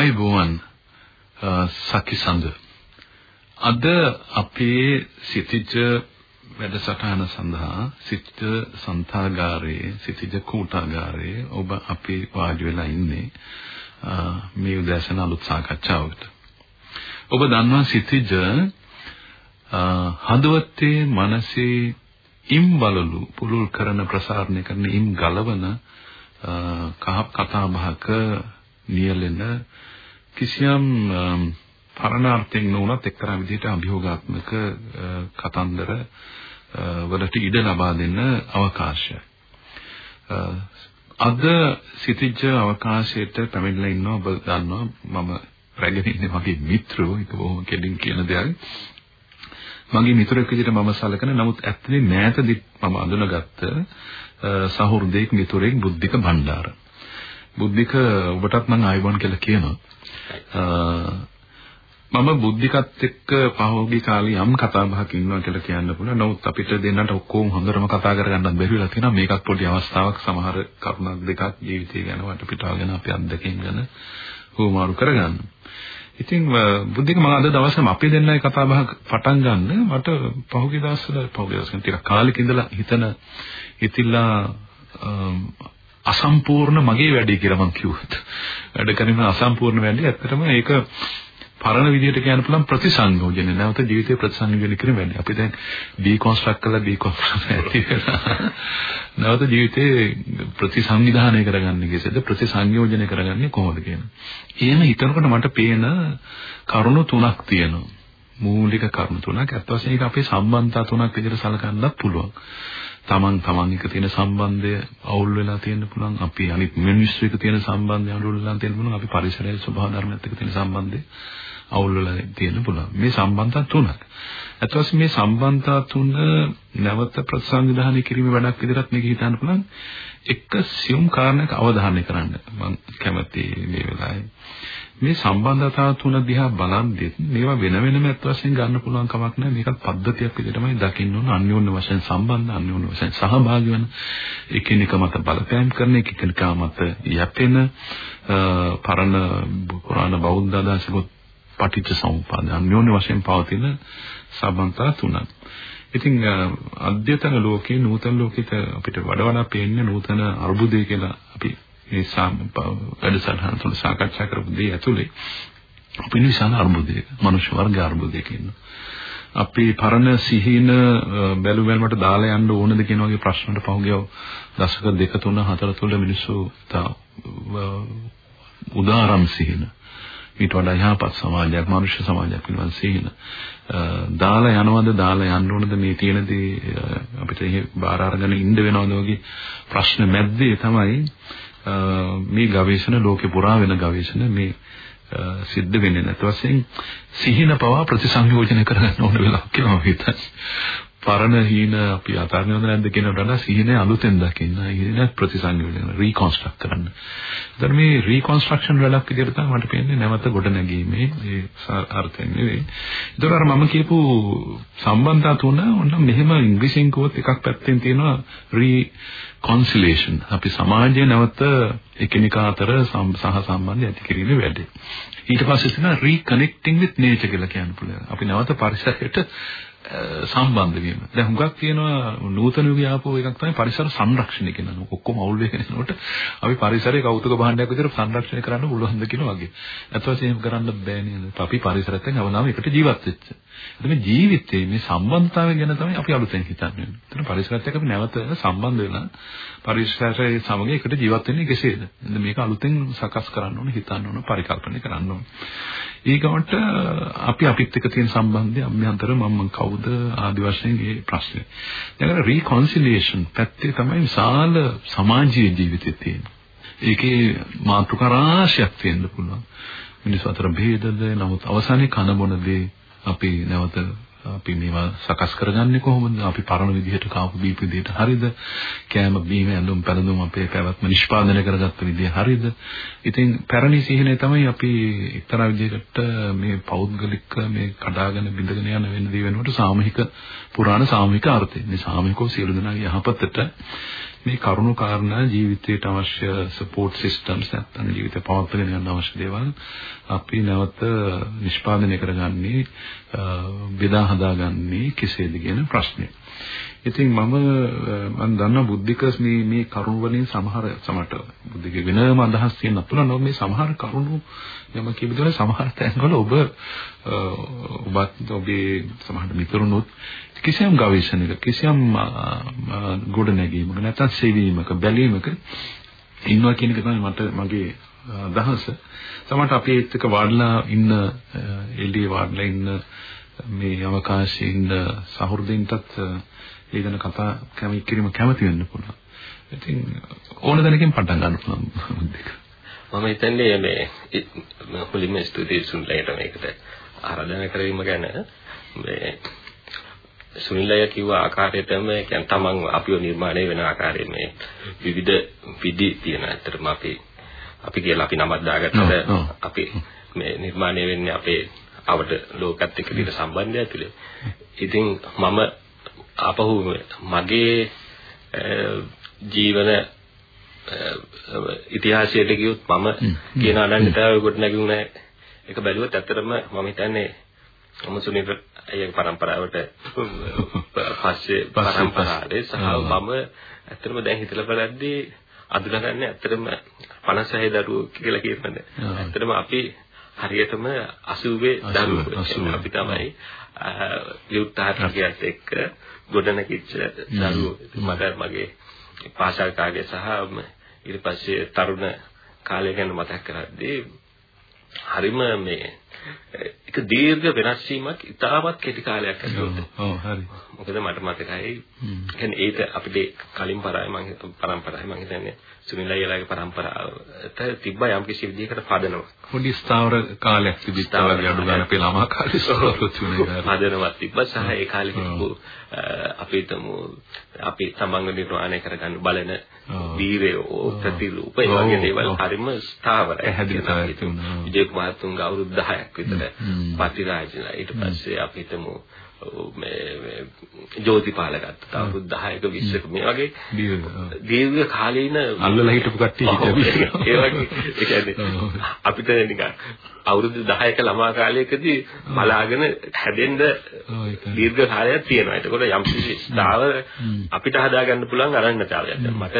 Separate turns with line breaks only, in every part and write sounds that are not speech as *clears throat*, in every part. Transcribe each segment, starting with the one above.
ආයුබෝවන් සකිසඳ අද අපේ සිටිජ වැඩසටහන සඳහා සිටිජ සන්තාගාරයේ සිටිජ කූටාගාරයේ ඔබ අපි වාඩි වෙලා ඉන්නේ මේ උදෑසන අලුත් සාකච්ඡාවකට. ඔබ දන්නවා සිටිජ හදවතේ මනසේ ඉම් බලලු පුලුල් කරන ප්‍රසාරණය කරන ඉම් ගලවන කහ කතා බහක නියැලෙන කිසියම් පරණාර්ථයෙන් නොවනත් එක්තරා විදිහට අභියෝගාත්මක කතන්දර වලට ඉඩ ලබා දෙන්න අවකාශය. අද සිටිජ අවකාශයට පැමිණලා ඉන්නවා ඔබ දන්නවා මම රැගෙන ඉන්නේ මගේ මිත්‍රෝ ඒක බොහොම කෙලින් කියන දෙයක්. මගේ මිතුරෙක් විදිහට මම සලකන නමුත් ඇත්තනේ මෑතදි මම අඳුනගත්ත සහෘදෙක් මිතුරෙක් බුද්ධික භණ්ඩාර. බුද්ධික ඔබටත් මම ආයුබෝවන් කියලා කියනවා. මම බුද්ධිකත් එක්ක පහෝගී කාලේ යම් කතා බහක් ඉන්නවා කියලා කියන්න පුළුවන්. නමුත් අපිට දෙන්නට ඔක්කොම හොඳටම කතා කරගන්නත් බැරි වෙලා තියෙනවා. මේකත් පොඩි අවස්ථාවක් සමහර කරුණක් දෙකක් ජීවිතය ගැන වටපිටාව ගැන අපි අත්දැකීම් ගැන හුවමාරු කරගන්න. ඉතින් බුද්ධික මම අද දවසේම අපි දෙන්නයි කතා බහ පටන් ගන්න මට පහුගිය දවස්වල පහුගිය දවස්වල ටිකක් කාලෙක ඉඳලා හිතන හිතිලා අසම්පූර්ණ මගේ වැඩේ කියලා මම කිව්වොත්. වැඩ කරන අසම්පූර්ණ වැඩේ ඇත්තටම ඒක පරණ විදිහට කියන්න පුළුවන් ප්‍රතිසංයෝජන. නැවත ජීවිතේ ප්‍රතිසංයෝජන කිරීම වෙන්නේ. අපි දැන් ඩීකොන්ස්ට්‍රක්ට් කරලා ඩීකොන්ස්ට්‍රක්ට් ඇති වෙලා නැවත ජීවිතේ ප්‍රතිසංවිධානය කරගන්නේ කෙසේද? ප්‍රතිසංයෝජනය කරගන්නේ කොහොමද කියන. එහෙම හිතනකොට මට පේන කරුණු තුනක් තියෙනවා. මූලික කරුණු තුනක්. අත් වශයෙන් ඒක අපේ සම්බන්ධතා තුනක් විදිහට සලකන්නත් පුළුවන්. තමන් තමන් එක තියෙන සම්බන්ධය අවුල් වෙලා තියෙන්න පුළුවන්. අපි අනිත් මිනිස්සු එක්ක තියෙන සම්බන්ධය අවුල් වෙලා තියෙන්න පුළුවන්. අපි පරිසරයේ ස්වභාව ධර්මයත් එක්ක තියෙන සම්බන්ධය අවුල් වෙලා තියෙන්න පුළුවන්. මේ සම්බන්ධතා තුනක් අත් වශයෙන් මේ සම්බන්ධතා තුන නැවත ප්‍රතිසංවිධානය කිරීමේ වැඩක් විදිහට මේක හිතන්න පුළුවන්. එක සියුම් කාරණයක අවධානය කරන්න. මම කැමති මේ වෙලාවේ. මේ සම්බන්ධතා තුන දිහා බලද්දී මේවා වෙන වෙනම අත් වශයෙන් ගන්න පුළුවන් කමක් නැහැ. මේකත් පද්ධතියක් විදිහටමයි දකින්න ඕන. අන්‍යෝන්‍ය වශයෙන් සම්බන්ධ අන්‍යෝන්‍ය වශයෙන් සහභාගී වෙන. එකිනෙක මත බලපෑම් කරන එකිනෙකා මත යැපෙන පරණ පුරාණ බෞද්ධ අදහසකුත් පටිච්ච සමුප්පාද. අන්‍යෝන්‍ය වශයෙන් පවතින සම්බන්ධතා තුනක් ඉතින් අධ්‍යතන ලෝකේ නූතන ලෝකෙට අපිට වඩා වඩා පේන්නේ නූතන අර්බුදය කියලා අපි මේ වැඩසටහන තුළ සාකච්ඡා කරපු දේ ඇතුලේ අපි විශාල අර්බුදයක මනුෂ්‍ය වර්ග අර්බුදයක ඉන්නවා. අපි පරණ සිහින බැලු බැලමට දාලා යන්න ඕනද කියන වගේ ප්‍රශ්නකට පහුගිය දශක දෙක තුන හතර තුළ මිනිස්සු උදාරම් සිහින ඊට වඩා යහපත් සමාජයක් මනුෂ්‍ය සමාජයක් පිළිබඳ සිහින දාලා යනවද දාලා යන්න ඕනද මේ තියෙන දේ අපිට එහෙ බාර අරගෙන ඉන්න වෙනවද වගේ ප්‍රශ්න මැද්දේ තමයි මේ ගවේෂණ ලෝකේ පුරා වෙන ගවේෂණ මේ සිද්ධ වෙන්නේ නැත් වශයෙන් සිහින පවා ප්‍රතිසංයෝජන කරගන්න ඕන වෙලාවක් කියලා මම හිතන්නේ. පරණ හීන අපි අතාරිනවද නැද්ද කියන වඩා සිහිනේ අලුතෙන් දකින්න. හීන ප්‍රතිසංයෝජන රීකන්ස්ට්‍රක්ට් කරන්න. ඒතර මේ රීකන්ස්ට්‍රක්ෂන් වැඩක් විදිහට තමයි මට පේන්නේ නැවත ගොඩ නැගීමේ ඒ අර්ථයෙන් නෙවෙයි. ඒතර අර මම කියපු සම්බන්ධතා තුන ඔන්න මෙහෙම ඉංග්‍රීසියෙන් කිව්වොත් එකක් පැත්තෙන් තියෙනවා රී කොන්සිලේෂන් අපි සමාජයේ නැවත එකිනෙකා අතර සහ සම්බන්ධය ඇති කිරීමේ වැඩේ. ඊට පස්සේ තියෙනවා රීකනෙක්ටිං විත් නේචර් කියලා කියන්න පුළුවන්. අපි නැවත පරිසරයට සම්බන්ධ වීම. දැන් හුඟක් තියෙනවා නූතන යුගයේ ආපු එකක් තමයි පරිසර සංරක්ෂණය කියන එක. ඔක්කොම අවුල් වෙගෙන යනකොට අපි පරිසරයේ කෞතුක භාණ්ඩයක් විදිහට සංරක්ෂණය කරන්න පුළුවන්ද කියන වගේ. අත් වශයෙන් එහෙම කරන්න බෑ නේද? අපි පරිසරයෙන් අවනාම එකට ජීවත් වෙච්ච. එතන ජීවිතයේ මේ සම්බන්ධතාවය ගැන තමයි අපි අලුතෙන් හිතන්නේ. එතන පරිසරයත් එක්ක අපි නැවත සම්බන්ධ වෙලා පරිසරයේ සමග එකට ජීවත් වෙන්නේ කෙසේද? මේක අලුතෙන් සකස් කරන්න ඕන, හිතන්න ඕන, පරිකල්පනය කරන්න ඕන. ඊගොන්ට අපි අපිත් එක්ක තියෙන සම්බන්ධය අභ්‍යන්තර මම කවුද ආදි වශයෙන් මේ ප්‍රශ්නේ. දැන් රීකොන්සිලියේෂන් පැත්තේ තමයි විශාල සමාජීය ජීවිතේ තියෙන්නේ. ඒකේ මාතෘකා රාශියක් තියෙන්න පුළුවන්. මිනිස් අතර ભેදද නමුත් අවසානයේ කන බොන දේ අපි නැවත අපි මේවා සකස් කරගන්නේ කොහොමද? අපි පරණ විදිහට කාපු බීපු විදිහට හරියද? කෑම බීම ඇඳුම් පැළඳුම් අපේ පැවැත්ම නිෂ්පාදනය කරගත්ත විදිහ හරියද? ඉතින් පැරණි සිහිනේ තමයි අපි එක්තරා විදිහකට මේ පෞද්ගලික මේ කඩාගෙන බිඳගෙන යන වෙන දේ වෙනකොට සාමූහික පුරාණ සාමූහික අර්ථය. මේ සාමූහිකව සියලු දෙනාගේ යහපතට මේ කරුණු කාරණා ජීවිතයට අවශ්‍ය සපෝට් සිස්ටම්ස් නැත්නම් ජීවිතය පවත්වාගෙන යන්න අවශ්‍ය දේවල් අපි නැවත නිෂ්පාදනය කරගන්නේ බෙදා හදාගන්නේ කෙසේද කියන ප්‍රශ්නේ. ඉතින් මම මම දන්නා බුද්ධික මේ මේ කරුණ වලින් සමහර සමට බුද්ධික වෙනම අදහස් තියෙනත් පුළුවන් මේ සමහර කරුණු යම කියබදල සමහර තැන්වල ඔබ ඔබත් ඔබේ සමහර මිතුරුනුත් කිසියම් ගවේෂණයක කිසියම් ගොඩනැගීමක නැත්නම් සෙවීමක බැලීමක ඉන්නවා කියන එක තමයි මට මගේ අදහස. සමහරට අපි ඒත් එක්ක වාඩිලා ඉන්න එළියේ වාඩිලා ඉන්න මේ අවකාශයේ ඉන්න සහෘදින්ටත් ඒ ගැන කතා කැමති කිරීම කැමති වෙන්න පුළුවන්. ඉතින් ඕන දැනකින් පටන් ගන්න පුළුවන් දෙක.
මම හිතන්නේ මේ මුලින්ම ස්තුතියි සුනිලයට මේකට ආරාධනා කිරීම ගැන මේ සුනිලය කිව්ව ආකාරයටම කියන්නේ තමන් අපිව නිර්මාණය වෙන ආකාරයේ මේ විවිධ විදි තියෙන ඇත්තටම අපි අපි කියලා අපි නමක් දාගත්තට අපි මේ නිර්මාණය වෙන්නේ අපේ අවට ලෝකත් එක්ක තියෙන සම්බන්ධය ඇතුලේ. ඉතින් මම ආපහු මගේ ජීවන ඉතිහාසයට ගියොත් මම කියන අනන්‍යතාවය කොට නැගුණ. එක බැලුවොත් ඇත්තටම මම හිතන්නේ මොමුසුනි අය පරම්පරාවට පස්සේ *laughs* පරම්පරාවේ සහ මම ඇත්තටම දැන් හිතලා බලද්දී අඳුනගන්නේ ඇත්තටම 56 දරුවෝ කියලා කියනනේ. ඇත්තටම අපි හරියටම 80 දරුවෝ අපි තමයි විඋත්තරකයට එක්ක ගොඩනැගිච්ච දරුවෝ. මට මගේ පාසල් කාලය සහ ඊට පස්සේ තරුණ කාලය ගැන මතක් කරද්දී හරිම මේ එක දීර්ඝ වෙනස් වීමක් ඉතාමත් කෙටි කාලයක් ඇතුළත.
ඔව් හරි.
මොකද මට මතකයි කියන්නේ ඒක අපිට කලින් පරාය මම පරම්පරාවේ මම හිතන්නේ සුනිල් අයියලාගේ පරම්පරාවට තිබ්බ යම් කිසි විදිහකට පදනමක්.
පොඩි ස්ථාවර කාලයක් තිබිච්චා වගේ අඩු ගන්න අපේ ළමා කාලේ සෝලොත් තුනේ.
පදනමක් තිබ්බා. සහ ඒ කාලේ තිබ්බ අපිටම අපි තමන්ව නිර්වාණය කරගන්න බලන වීරයෝ ප්‍රතිරූප ඒ වගේ දේවල් හරිම ස්ථාවරයි.
හැදිලා තිබුණා.
විජේ කුමාරතුංග අවුරුදු 10ක් විතර පතිරාජලා. ඊට පස්සේ අපි හිතමු මේ ජෝතිපාල ගත්තා අවුරුදු 10ක 20ක මේ වගේ දීර්ඝ කාලීන
අල්ලලා හිටපු කට්ටිය හිටියා.
ඒ වගේ. ඒ කියන්නේ අපිට නිකන් අවුරුදු 10ක ළමා කාලයකදී බලාගෙන හැදෙන්න දීර්ඝ කාලයක් තියෙනවා. ඒකෝට යම් කිසි ස්ථාවර අපිට හදාගන්න පුළුවන් අරන්නතාවයක්. මට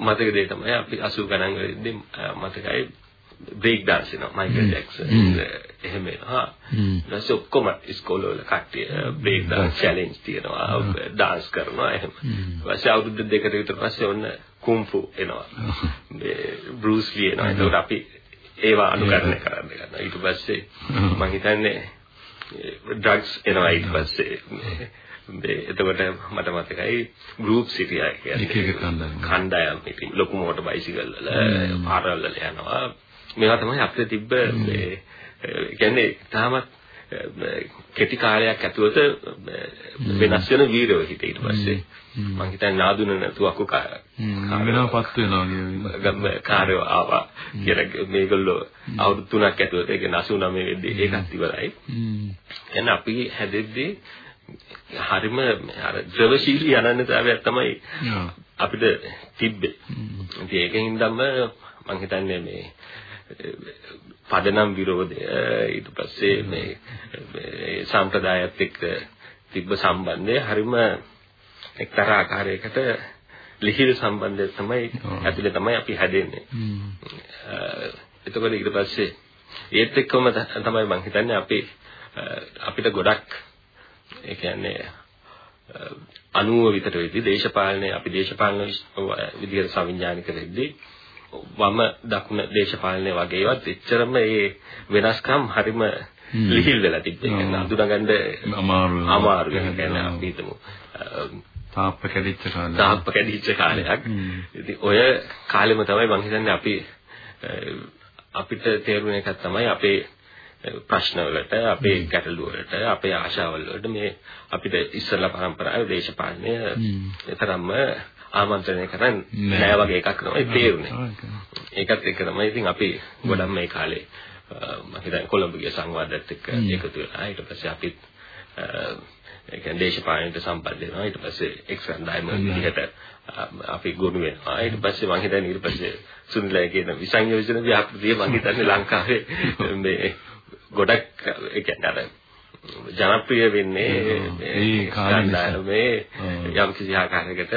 මතක දේ තමයි අපි 80 ගණන් වලදී මතකයි බ්‍රේක් ඩාන්ස් වෙනවා මයිකල් ජැක්සන් එහෙම එනවා ඊට ඔක්කොම ඉස්කෝලේ වල කට්ටිය බ්‍රේක් ඩාන්ස් චැලෙන්ජ් තියනවා ඩාන්ස් කරනවා එහෙම. ඊපස්සේ අවුරුදු දෙකකට විතර පස්සේ ඔන්න කුම්ෆු එනවා. *laughs* මේ බෲස් ලී එනවා. ඒකට අපි ඒවා අනුකරණය කරන්න ගන්නවා. ඊට පස්සේ මම හිතන්නේ ඩ්‍රග්ස් එනවා ඊට පස්සේ. මේ එතකොට මට මතකයි ගෲප් සිටියා කියන්නේ. කණ්ඩායම් ඉතින් ලොකු මෝටර් බයිසිකල් වල පාරවල් වල යනවා මේවා තමයි අපිට තිබ්බ මේ කියන්නේ තාමත් කෙටි කාලයක් ඇතුළත වෙනස් වෙන වීරව හිතේ ඊට පස්සේ. මම හිතන්නේ නාදුන නැතුවකු
වෙනවපත් වෙනවා
කාර්යෝ ආවා. කියලා මේගොල්ලෝ අවුරුදු 3ක් ඇතුළත ඒ කියන්නේ 89 වෙද්දී. ඒකත් ඉවරයි. එහෙනම් අපි හැදෙද්දී හරිම අර ද්‍රවශීලී අනන්‍යතාවයක් තමයි අපිට තිබ්බේ. ඉතින් ඒකෙන්දම මම හිතන්නේ මේ පදනම් විරෝධය ඊට පස්සේ මේ සම්ප්‍රදායත් එක්ක තිබ්බ සම්බන්ධය හරිම එක්තරා ආකාරයකට ලිහිල් සම්බන්ධය තමයි ඇතුලේ තමයි අපි හැදෙන්නේ. එතකොට ඊට පස්සේ ඒත් එක්කම තමයි මම හිතන්නේ අපි අපිට ගොඩක් ඒ කියන්නේ 90 විතර වෙද්දී දේශපාලනය අපි දේශපාලන විදියට සංවිධානික වෙද්දී වම දකුණ දේශපාලනය වගේ ඒවත් එච්චරම ඒ වෙනස්කම් හරිම ලිහිල් වෙලා. ඒක අඳුනගන්න
අමාරු
අමාරු කියන්නේ අපි හිතමු.
තාප්ප කැඩිච්ච කාලයක්.
තාප්ප කැඩිච්ච කාලයක්. ඉතින් ඔය කාලෙම තමයි මම හිතන්නේ අපි අපිට තේරුණ එකක් තමයි අපේ ප්‍රශ්න වලට අපේ ගැටලු වලට අපේ ආශාවල් වලට මේ අපිට ඉස්සෙල්ලා පරම්පරාවේ දේශපාලනය තරම්ම ආමන්ත්‍රණය කරන්නේ නෑ. වගේ එකක් තමයි තේරුනේ. ඒකත් එක්ක තමයි ඉතින් අපි ගොඩක් මේ කාලේ මම හිතන්නේ කොළඹගේ සංවාදයත් එක්ක එකතු වෙලා ඊට පස්සේ අපිත් ඒ කියන්නේ දේශපාලනයට සම්බන්ධ වෙනවා. ඊට පස්සේ එක්සන් ඩයිමන්ඩ් විදිහට අපි ගොනු වෙනවා. ඊට පස්සේ මම හිතන්නේ ඊට පස්සේ සුනිලයි කියන විසංයෝජන ව්‍යාපෘතිය මම හිතන්නේ ලංකාවේ මේ ගොඩක් ඒ කියන්නේ අර ජනප්‍රිය වෙන්නේ
ඒ
කාලේ යම් කිසි ආකාරයකට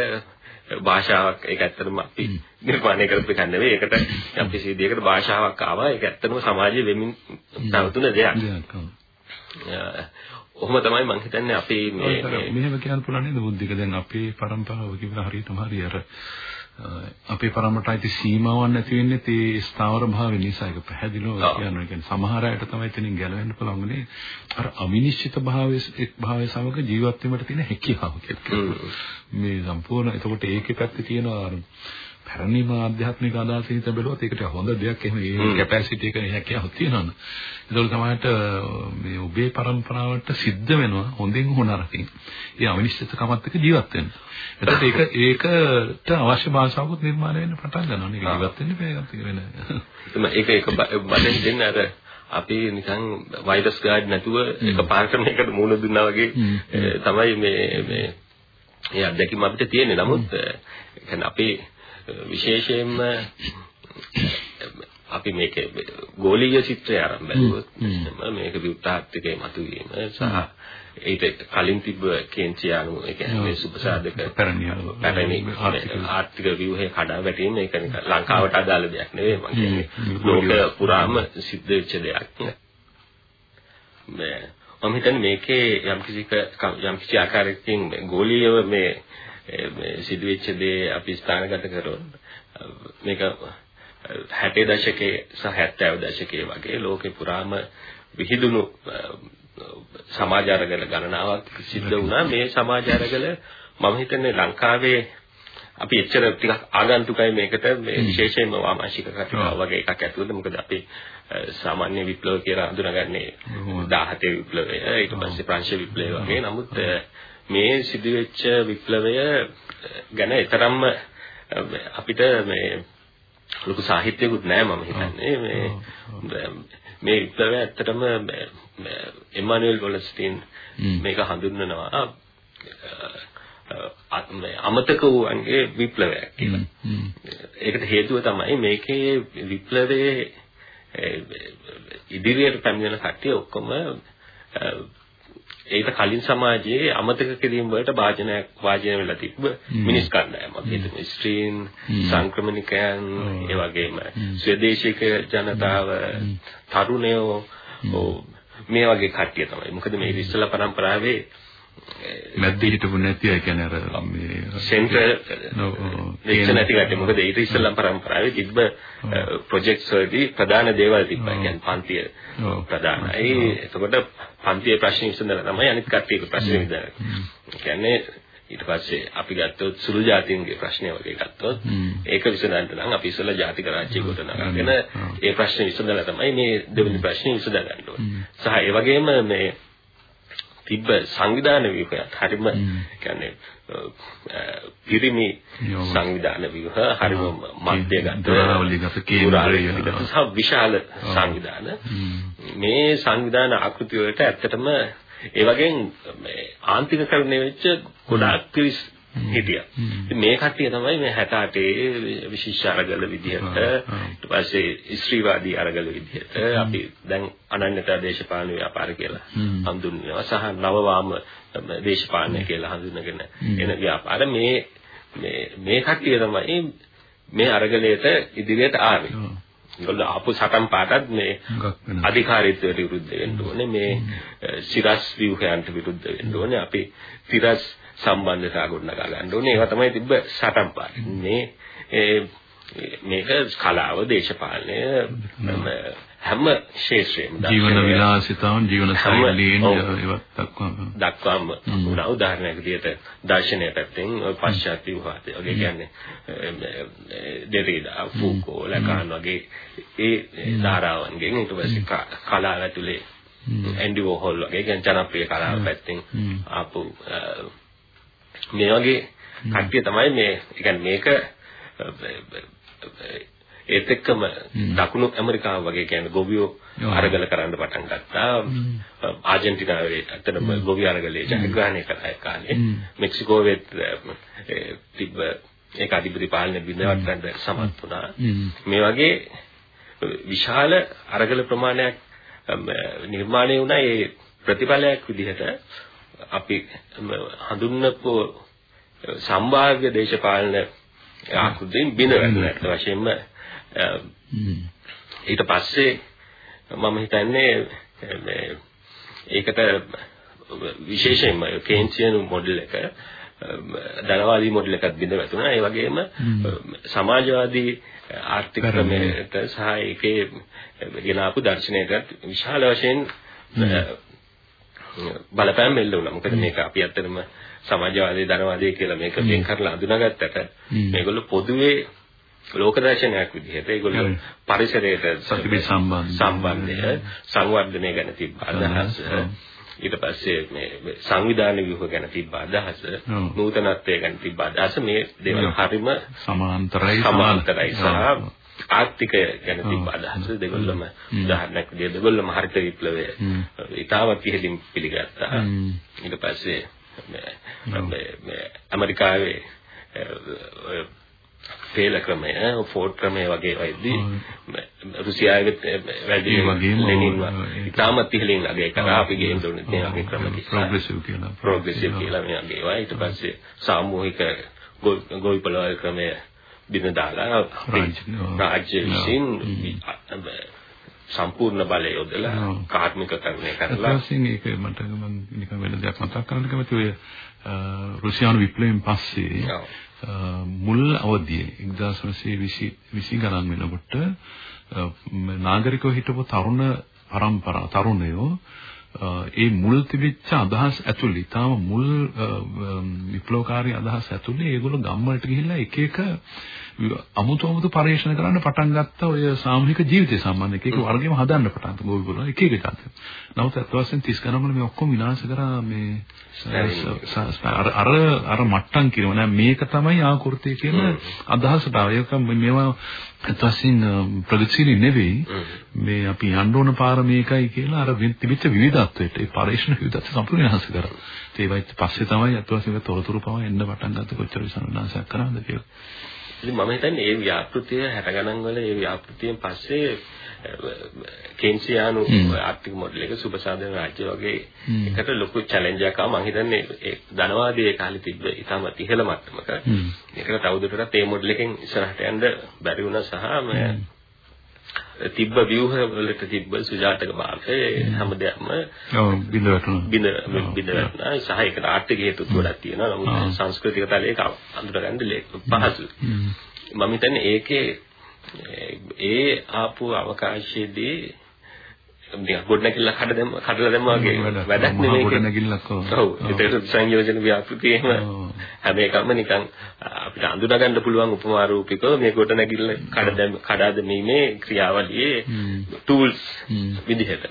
භාෂාවක් ඒක ඇත්තටම අපි නිර්මාණය කරපු එකක් නෙවෙයි. ඒකට යම් කිසි විදියකට භාෂාවක් ආවා. ඒක ඇත්තටම සමාජයේ වෙමින් පැවතුන දෙයක්. ඔහොම තමයි මම හිතන්නේ අපි මේ
මෙහෙම කියන්න පුළුවන් නේද බුද්ධික? දැන් අපේ પરම්පරාව කිව්වම හරියටම හරිය අපේ පරමටයි සීමාවක් නැති වෙන්නේ ඒ ස්ථාවර භාවය නිසා. ඒක පැහැදිලිව කියනවා. ඒ කියන්නේ සමහර අයට තමයි එතනින් ගැලවෙන්න පුළුවන් වුණේ අර අවිනිශ්චිත භාවයේ එක් භාවයේ සමග ජීවත් වීමට තියෙන හැකියාව කියලා. මේ සම්පූර්ණ. එතකොට ඒකේ පැත්තේ තියෙනවා පැරණිම ආධ්‍යාත්මික අදහස හිත බැලුවොත් ඒකට හොඳ දෙයක් එහෙම ඒ කැපැසිටි එක හැකියාවක් තියෙනවනේ. ඒතකොට තමයි මේ ඔබේ પરම්පරාවට සිද්ධ වෙනවා හොඳින් හොනරකින්. ඒ අවිනිශ්චිතකමත් එක්ක ජීවත් වෙන්න. එතකොට ඒක ඒකට අවශ්‍ය භාෂාවකුත් නිර්මාණය වෙන්න පටන් ගන්නවා. මේක ජීවත් වෙන්න බෑ වෙන.
ඒක ඒක බඩෙන් දෙන්න අර අපි නිකන් වෛරස් ගාඩ් නැතුව එක පාර්කම එකට මූණ දුන්නා වගේ තමයි මේ මේ ඒ අත්දැකීම අපිට තියෙන්නේ. නමුත් කියන්නේ අපේ විශේෂයෙන්ම අපි මේක ගෝලීය චිත්‍රය ආරම්භ බැලුවොත් මේක විඋත්තාත්තිකේ මතුවීම සහ ඒකට කලින් තිබ්බ කේන්චියානු ඒ කියන්නේ සුපසාධක පැරණි ආර්ථික ව්‍යුහය කඩා වැටීම ඒක නිකන් ලංකාවට අදාළ දෙයක් නෙවෙයි මම කියන්නේ. ලෝක පුරාම සිද්ධ වෙච්ච දෙයක්. මම හිතන්නේ මේකේ යම් කිසි යම් කිසි ආකාරයකින් ගෝලීයව මේ මේ සිදුවෙච්ච දේ අපි ස්ථානගත කරොත් මේක 60 දශකයේ සහ 70 දශකයේ වගේ ලෝකේ පුරාම විහිදුණු සමාජ අරගල ගණනාවක් සිද්ධ වුණා. මේ සමාජ අරගල මම හිතන්නේ ලංකාවේ අපි එච්චර ටිකක් ආගන්තුකයි මේකට. මේ විශේෂයෙන්ම වාමාංශික කතාව වගේ එකක් ඇතුළත. මොකද අපි සාමාන්‍ය විප්ලව කියලා හඳුනාගන්නේ 17 විප්ලවය. ඊට පස්සේ ප්‍රංශ විප්ලවය වගේ. නමුත් මේ සිදුවෙච්ච විප්ලවය ගැන තරම්ම අපිට මේ ලොකු සාහිත්‍යකුත් නැහැ මම හිතන්නේ. මේ මේ විප්ලවය ඇත්තටම එමානුවෙල් වොලස්ටින් මේක හඳුන්වනවා. අමතක වූන්ගේ විප්ලවයක් කියලා. ඒකට හේතුව තමයි මේකේ විප්ලවයේ ඉදිරියට පැමිණෙන කට්ටිය ඔක්කොම ඒක කලින් සමාජයේ අමතක කිරීම වලට වාජනයක් වාජනය වෙලා තිබ්බ මිනිස් කණ්ඩායමක්. ඒ ස්ත්‍රීන්, සංක්‍රමණිකයන්, ඒ වගේම ස්වදේශික ජනතාව, තරුණයෝ මේ වගේ කට්ටිය තමයි. මොකද මේ ඉස්සලා පරම්පරාවේ
මැද්දේ හිටපු නැති අය කියන්නේ අර මේ
සෙන්ටර් වෙච්ච නැති කට්ටිය. මොකද ඊට ඉස්සෙල්ලා පරම්පරාවේ තිබ්බ ප්‍රොජෙක්ට්ස් වලදී ප්‍රධාන දේවල් තිබ්බා. කියන්නේ පන්තිය ප්‍රධානයි. එතකොට පන්තියේ ප්‍රශ්න විසඳලා තමයි අනිත් කට්ටියගේ ප්‍රශ්න විසඳන්නේ. කියන්නේ ඊට පස්සේ අපි ගත්තොත් සුළු ජාතීන්ගේ ප්‍රශ්නය වගේ ගත්තොත් ඒක විසඳන්න නම් අපි ඉස්සෙල්ලා ජාතික රාජ්‍ය ගොඩනගාගෙන ඒ ප්‍රශ්න විසඳලා තමයි මේ දෙවෙනි ප්‍රශ්නේ විසඳගන්න ඕනේ. සහ ඒ වගේම මේ තිබ්බ සංවිධාන ව්‍යුහයත් හරිම කියන්නේ පිරිමි සංවිධාන ව්‍යුහ හරිම මධ්‍යගත කේන්ද්‍රයකට සහ විශාල සංවිධාන. මේ සංවිධාන ආකෘති වලට ඇත්තටම ඒ වගේම මේ ආන්තිකකරණය වෙච්ච ගොඩාක් පිරිස් හිටියා. ඉතින් මේ කට්ටිය තමයි මේ 68 විශේෂ අරගල විදිහට ඊට පස්සේ ස්ත්‍රීවාදී අරගල විදිහට අපි දැන් අනන්‍යතා දේශපාලන ව්‍යාපාර කියලා හඳුන්වනවා සහ නවවාම දේශපාලනය කියලා හඳුන්වගෙන එන ව්‍යාපාර. මේ මේ මේ කට්ටිය තමයි මේ අරගලයට ඉදිරියට ආවේ. ඒගොල්ලෝ ආපු සටන් පාටත් මේ අධිකාරීත්වයට විරුද්ධ වෙන්න ඕනේ. මේ සිරස් ව්‍යුහයන්ට විරුද්ධ වෙන්න ඕනේ. අපි සිරස් සම්බන්ධතා ගොඩනගා ගන්න ඕනේ. ඒවා තමයි තිබ්බ සටන් පාඩේ. මේ මේක කලාව දේශපාලනය හැම ශේෂ්ත්‍රයේම
ජීවන විලාසිතාවන් ජීවන ශෛලීන් ඒවත් දක්වාම
දක්වාම උනා. උදාහරණයක් විදිහට දර්ශනය පැත්තෙන් පශ්චාත් ව්‍යුහාතය වගේ කියන්නේ දෙරිඩා ෆූකෝ ලකාන් වගේ ඒ ධාරාවන්ගෙන් ඊට පස්සේ කලාව ඇතුලේ ඇන්ඩි වෝහල් වගේ කියන්නේ ජනප්‍රිය කලාව පැත්තෙන් ආපු මේ වගේ කට්ටිය තමයි මේ කියන්නේ මේක ඒත් එක්කම දකුණු ඇමරිකාව වගේ කියන්නේ ගොවියෝ අරගල කරන්න පටන් ගත්තා. ආජන්ටිනාවේ අතනම ගොවි අරගලේ ජයග්‍රහණය කළා ඒ කාලේ. මෙක්සිකෝවෙත් තිබ්බ ඒක අධිපති පාලනය බිඳවත් ගන්න සමත් වුණා. මේ වගේ විශාල අරගල ප්‍රමාණයක් නිර්මාණය වුණා. ඒ ප්‍රතිඵලයක් විදිහට අපි හඳුන්වපු සම්භාව්‍ය දේශපාලන ආකෘතියෙන් බිඳ වැටෙන වශයෙන්ම ඊට පස්සේ මම හිතන්නේ මේ ඒකට විශේෂයෙන්ම කේන්සියන් මොඩල් එක ධනවාදී මොඩල් එකත් බිඳ වැටුණා. ඒ වගේම සමාජවාදී ආර්ථික ක්‍රමයට සහ ඒකේ ගෙන ආපු දර්ශනයකට විශාල වශයෙන් බලපෑම් එල්ල වුණා. මොකද මේක අපි ඇත්තටම සමාජවාදී ධනවාදී කියලා මේක වෙන් කරලා අඳුනාගත්තට මේගොල්ලෝ පොදුවේ ලෝක දර්ශනයක් විදිහට ඒගොල්ලෝ පරිසරයට
සම්බන්ධ.
සම්බන්ධය සංවර්ධනය ගැන තිබ්බ අදහස. ඊට පස්සේ මේ සංවිධාන ව්‍යුහ ගැන තිබ්බ අදහස. නූතනත්වය ගැන තිබ්බ අදහස. මේ දේවල් හරිම
සමාන්තරයි
සමාන්තරයි සහ ආර්ථිකය ගැන තිබ්බ අදහස. දෙගොල්ලම උදාහරණයක් විදිහට දෙගොල්ලම හරිත විප්ලවය. ඉතාමත් ඉහළින් පිළිගත්තා. ඊට පස්සේ මේ ඇමරිකාවේ තේල ක්‍රමය ෆෝඩ් ක්‍රමය වගේ වෙද්දී රුසියාවේ වැඩි ලෙනින් ඉතාමත් ඉහළින් අගය කරා. අපි ගේම් දුන්නේ මේ වගේ ක්‍රම
ප්‍රෝග්‍රෙසිව් කියලා.
ප්‍රෝග්‍රෙසිව් කියලා මේ වගේ ඒවා. ඊට පස්සේ සාමූහික ගොවිපළවල් ක්‍රමය බිඳ දාලා රාජ්‍ය විසින් සම්පූර්ණ බලය යොදලා කාර්මිකකරණය කරලා
ඊපස්සේ ඒක මට මම නිකන් වෙන දෙයක් මතක් කරන්න කැමති ඔය රුසියානු විප්ලවයෙන් පස්සේ මුල් අවදියේ 1920 20 ගණන් වෙනකොට නාගරිකව හිටපු තරුණ පරම්පරා තරුණයෝ ඒ මුල් තිබිච්ච අදහස් ඇතුළේ ඊටාම මුල් විප්ලවකාරී අදහස් ඇතුළේ ඒගොල්ලෝ ගම්වලට ගිහිල්ලා එක එක අමුතු අමුතු පරිශ්‍රණ කරන්න පටන් ගත්ත ඔය සාමූහික ජීවිතය සම්බන්ධ එක එක වර්ගෙම හදන්න පටන් ගත්තා ගෝවිගොල්ලෝ එක එක જાති. නමුත් අත් වශයෙන් 30 ගණන් වල මේ ඔක්කොම විනාශ කරා මේ අර අර අර මට්ටම් කියනවා නෑ මේක තමයි ආකෘතිය කියන අදහසට ආව. ඒක මේවා අත් වශයෙන් ප්‍රගතිශීලී නෙවෙයි. මේ අපි යන්න ඕන පාර මේකයි කියලා අර තිබිච්ච විවිධත්වයට ඒ පරිශ්‍රණ විවිධත්ව සම්පූර්ණ විනාශ කරා. ඒවයිත් පස්සේ තමයි අත් වශයෙන් තොරතුරු පවා එන්න පටන් ගත්ත. කොච්චර විසඳනාසයක් කරාද කියලා.
ඉතින් මම හිතන්නේ ඒ ව්‍යාපෘතිය 60 ගණන් වල ඒ ව්‍යාපෘතියෙන් පස්සේ කේන්සියානු ආර්ථික මොඩල් එක සුබසාධන රාජ්‍ය වගේ එකට ලොකු චැලෙන්ජ් එකක් ආවා. මම හිතන්නේ ඒ ධනවාදී ඒ කාලේ තිබ්බ ඉතාම ඉහළ මට්ටමක ඒකට තවදුරටත් ඒ මොඩල් එකෙන් ඉස්සරහට යන්න බැරි වුණා සහ තිබ්බ ව්‍යුහ වලට තිබ්බ සුජාතක භාවය හැම දෙයක්ම
ඔව් බිඳ වැටුණා.
බිඳ බිඳ වැටුණා. සහ ඒකට ආර්ථික හේතුත් ගොඩක් තියෙනවා. නමුත් සංස්කෘතික තලයේ අඳුරගන්න පහසුයි මම හිතන්නේ ඒකේ ඒ ආපු අවකාශයේදී නිකන් ගොඩනැගිල්ල කඩ දැම්ම කඩලා දැම්ම වගේ වැඩක් නෙමෙයි
ගොඩනැගිල්ලක්
ඔව්. ඒකට සංයෝජන ව්‍යාපෘති එහෙම හැම එකම නිකන් අපිට අඳුනා ගන්න පුළුවන් උපමා රූපිකව මේ ගොඩනැගිල්ල කඩ දැම්ම කඩා දැමීමේ ක්‍රියාවලියේ ටූල්ස් විදිහට.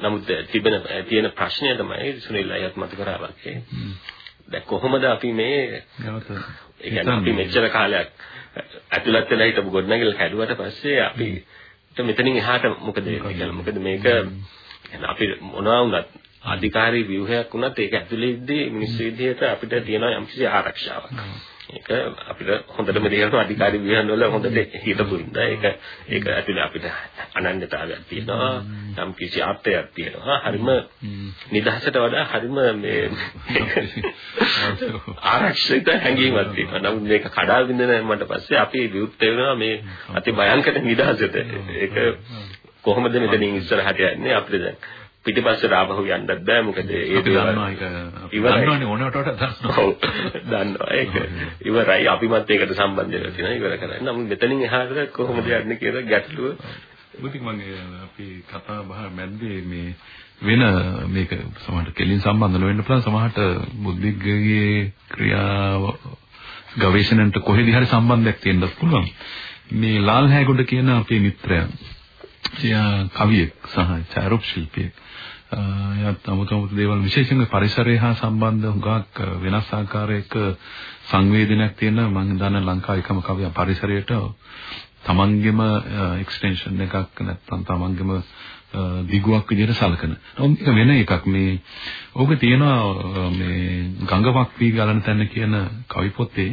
නමුත් තිබෙන තියෙන ප්‍රශ්නය තමයි සුනිල් අයත් මත කරා වගේ. දැන් කොහොමද අපි මේ ඒ කියන්නේ අපි මෙච්චර කාලයක් ඇතුළත් වෙලා හිටපු ගොඩනැගිල්ල කැඩුවට පස්සේ අපි මෙතනින් එහාට මොකද වෙන්නේ කියලා. මොකද මේක අපි මොනවා වුණත් අධිකාරී ව්‍යුහයක් වුණත් ඒක ඇතුළේ ඉද්දී මිනිස්සු විදිහට අපිට තියෙන යම්කිසි ආරක්ෂාවක්. ඒක අපිට හොඳටම තේරෙනවා අධිකාරී ව්‍යුහන් වල හොඳට හිතපු ඉඳා ඒක ඒක ඇතුළේ අපිට අනන්‍යතාවයක් තියෙනවා යම් කිසි ආත්මයක් තියෙනවා. හරිම නිදහසට වඩා හරිම මේ ආරක්ෂිත හැඟීමක් තියෙනවා. නමුත් මේක කඩා බින්දන මට පස්සේ අපි විවුර්ත වෙනවා මේ අති භයංකර නිදහසට. ඒක කොහොමද මෙතනින් ඉස්සරහට යන්නේ අපිට දැන්? පිටිපස්සට ආපහු යන්නත් බෑ. මොකද ඒ
අපි දන්නවා ඒක. දන්නවනේ ඕනකට වඩා දන්නවා.
ඔව්. දන්නවා. ඒක ඉවරයි. අපිමත් ඒකට සම්බන්ධ වෙලා තියෙනවා. ඉවර කරන්නේ. නමුත් මෙතනින් එහාට කොහොමද යන්නේ කියලා ගැටලුව.
බුතික් මම අපි කතා බහ මැද්දේ මේ වෙන මේක සමහරට කෙලින් සම්බන්ධ නොවෙන්න පුළුවන්. සමහරට බුද්ධිග්ගගේ ක්‍රියාව ගවේෂණයට කොහෙදි හරි සම්බන්ධයක් තියෙන්නත් පුළුවන්. මේ ලාල් හැගොඩ කියන අපේ මිත්‍රයා එයා කවියෙක් සහ ඡායාරූප ශිල්පියෙක්. එයාත් අමුතු අමුතු දේවල් විශේෂයෙන්ම පරිසරය හා සම්බන්ධ හුඟක් වෙනස් ආකාරයක සංවේදනයක් තියෙන මම දන්න ලංකාවේ එකම කවියා පරිසරයට තමන්ගෙම එක්ස්ටෙන්ෂන් එකක් නැත්නම් තමන්ගෙම දිගුවක් විදිහට සලකන. නමුත් මේක වෙන එකක් මේ ඕක තියෙනවා මේ ගංගවක් වී ගලන තැන කියන කවි පොතේ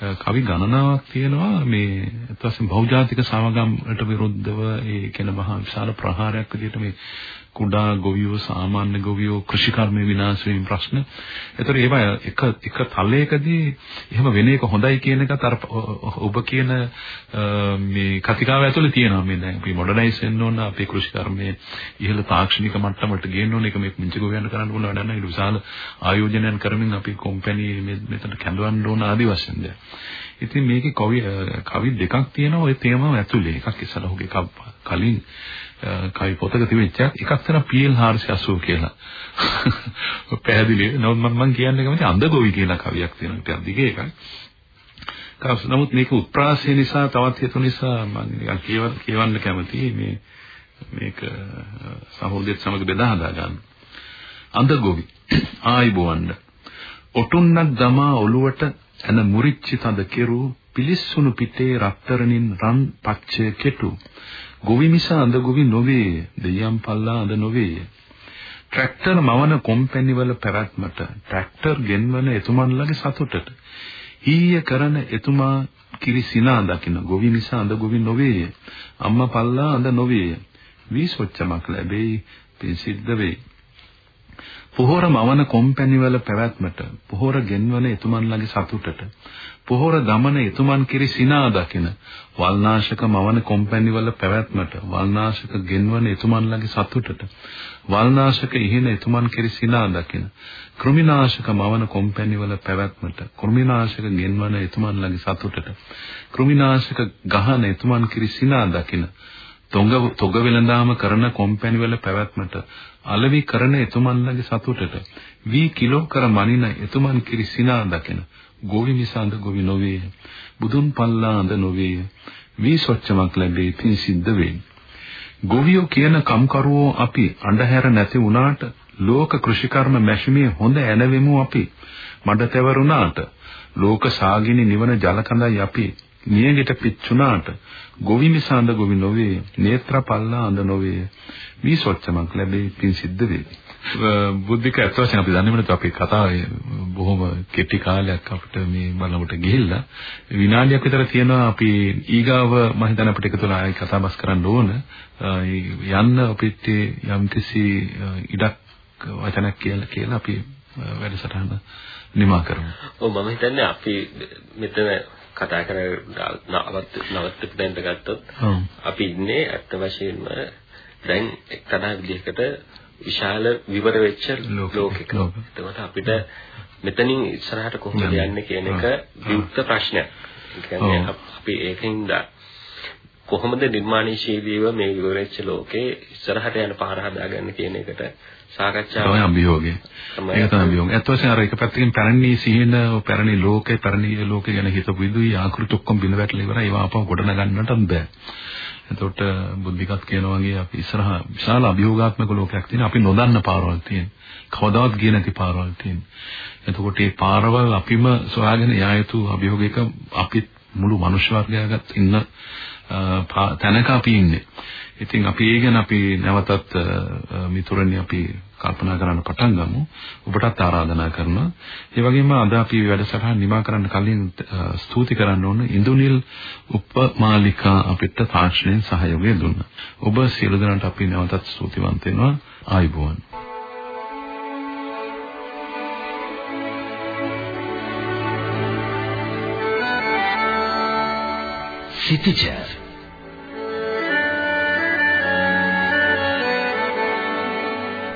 කවි ගණනාවක් තියෙනවා. මේ ඊට පස්සේ බහුජාතික සමගම්ට විරුද්ධව ඒ කියන මහා විශාල ප්‍රහාරයක් විදිහට මේ කුඩා ගොවියෝ සාමාන්‍ය ගොවියෝ කෘෂිකර්මයේ විනාශ වීම ප්‍රශ්න. ඒතර ඒවා එක එක තලයකදී එහෙම වෙන එක හොඳයි කියන එකත් අර ඔබ කියන මේ කතිකාව ඇතුලේ තියෙනවා මේ දැන් අපි මොඩර්නයිස් වෙන්න ඕන අපේ කෘෂිකර්මයේ ඉහළ තාක්ෂණික මට්ටමට ගේන්න ඕන එක මේ පුංචි ගොවියන්ට කරන්න පුළුවන් වැඩක් නෑ. විශාල ආයෝජනයන් කරමින් අපි කම්පැනි මෙතන කැඳවන්න ඕන ආදි වශයෙන් දැන්. ඉතින් මේකේ කවි කවි දෙකක් තියෙනවා ওই තේමාව ඇතුලේ. එකක් ඉස්සලා ඔහුගේ කලින් කවි පොතක තිබෙච්ච එකක් තමයි PL 480 කියලා. *laughs* පැහැදිලි. නමුත් මම කියන්නේ කැමති අන්දගොවි කියලා කවියක් තියෙනවා. ටිකක් දිගේ එකක්. කාස් නමුත් මේක උත්ප්‍රාසය නිසා තවත් හේතු නිසා මම නිකන් කියවන්න කියවන්න කැමතියි මේ මේක සහෝදරයත් සමග බෙදා හදා ගන්න. අන්දගොවි *clears throat* ආයිබෝවන්න. ඔටුන්නක් දමා ඔලුවට එන මුරිච්චි තද කෙරු පිලිස්සුණු පිටේ රත්තරණින් රන් පච්චය කෙටු ගොවි මිස අඳ ගොවි නොවේ දෙයම් පල්ලා අඳ නොවේ ට්‍රැක්ටර් මවන කොම්පැනි වල පැවැත්මට ට්‍රැක්ටර් ගෙන්වන එතුමන්ලගේ සතුටට ඊය කරන එතුමා කිරි සිනා දකින ගොවි මිස අඳ ගොවි නොවේ අම්මා පල්ලා අඳ නොවේ වී සොච්චමක් ලැබෙයි පින් සිද්ධ වෙයි. පොහොර මවන කොම්පැනි වල පැවැත්මට පොහොර ගෙන්වන එතුමන්ලගේ සතුටට පොහොර දමන එතුමන් කිරි සිනා දකින වල්නාශක මවන කොම්පැනි වල පැවැත්මට වල්නාශක ගෙන්වන එතුමන්ලගේ සතුටට වල්නාශක ඉහෙන එතුමන් කිරි සිනා දකින කෘමිනාශක මවන කොම්පැනි වල පැවැත්මට කෘමිනාශක ගෙන්වන එතුමන්ලගේ සතුටට කෘමිනාශක ගහන එතුමන් කිරි සිනා දකින තොඟ තොග වෙළඳාම කරන කොම්පැනි වල පැවැත්මට අලවි කරන එතුමන්ලගේ සතුටට වී කිලෝ කර මනින එතුමන් කිරි සිනා දකින ගෝවි මිසඳ ගෝවි නොවේ. බුදුන් පල්ලාඳ නොවේ. වී සොච්චමක් ලැබේ පින් සිද්ධ වේ. ගෝවියෝ කියන කම්කරුවෝ අපි අඳුර නැති වුණාට ලෝක කෘෂිකර්ම මැෂිමේ හොඳ ඇනවෙමු අපි. මඩ තෙවරුණාට ලෝක සාගිනි නිවන ජලකඳයි අපි. නියගෙට පිච්චුණාට ගොවි මිසඳ ගොවි නොවේ. නේත්‍ර පල්ලා අඳ නොවේ. වී සොච්චමක් ලැබේ පින් සිද්ධ වේ. බුද්ධික ඇත්ත වශයෙන් අපි දන්නේ නැත්නම් අපේ කතාවේ බොහොම කෙටි කාලයක් අපිට මේ බලමුට ගිහිල්ලා විනාඩියක් විතර තියෙනවා අපි ඊගාව මම හිතන්නේ අපිට එකතු වෙලා ආයි කතා බස් කරන්න ඕන යන්න අපිට යම්කිසි ඉඩක් වචනක් කියලා කියලා අපි වැඩසටහන නිමා කරමු.
ඔව් මම හිතන්නේ අපි මෙතන කතා කර නවත් නවත් දෙන්න ගත්තොත් අපි ඉන්නේ ඇත්ත වශයෙන්ම දැන් එක්තරා විදිහකට විශාල විවර වෙච්ච ලෝකයක. එතකොට අපිට මෙතනින් ඉස්සරහට කොහොමද යන්නේ කියන එක විවුර්ත ප්‍රශ්නයක්. ඒ කියන්නේ අපි ඒකින්ද කොහොමද නිර්මාණශීලීව මේ විවර වෙච්ච ලෝකේ ඉස්සරහට යන පාර හදාගන්න කියන එකට සාකච්ඡාවක්
තමයි අභියෝගය. ඒක තමයි අභියෝගය. අත් වශයෙන් අර එක පැත්තකින් පැරණි සිහින පැරණි ලෝකේ පැරණි ලෝකේ ගැන හිතපු විදුයි ආකෘති ඔක්කොම බිඳ වැටලා ඉවරයි. ඒවා අපව ගොඩ නගන්නටත් බෑ. එතකොට බුද්ධිකත් කියන වගේ අපි ඉස්සරහා විශාල අභියෝගාත්මක ලෝකයක් තියෙන අපි නොදන්න පාරවල් තියෙන. කවදාවත් ගියේ නැති පාරවල් තියෙන. එතකොට මේ පාරවල් අපිම සොයාගෙන යා යුතු අභියෝගයක අපි මුළු මනුෂ්‍ය වර්ගයකට ඉන්න තැනක අපි ඉන්නේ. ඉතින් අපි ඒ ගැන අපි නැවතත් මිතුරනි අපි කල්පනා කරන්න පටන් ගමු. ඔබටත් ආරාධනා කරනවා. ඒ වගේම අද අපි වැඩසටහන නිමා කරන්න කලින් ස්තුති කරන්න ඕන ඉන්දුනිල් උපමාලිකා අපිට තාක්ෂණයෙන් සහයෝගය දුන්නා. ඔබ සියලු දෙනාට අපි නැවතත් ස්තුතිවන්ත වෙනවා. ආයුබෝවන්.
සිටිජර්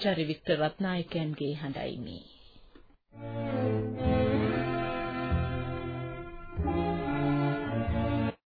ආචාර්ය වික්ටර් රත්නායකයන්ගේ හඬයි මේ.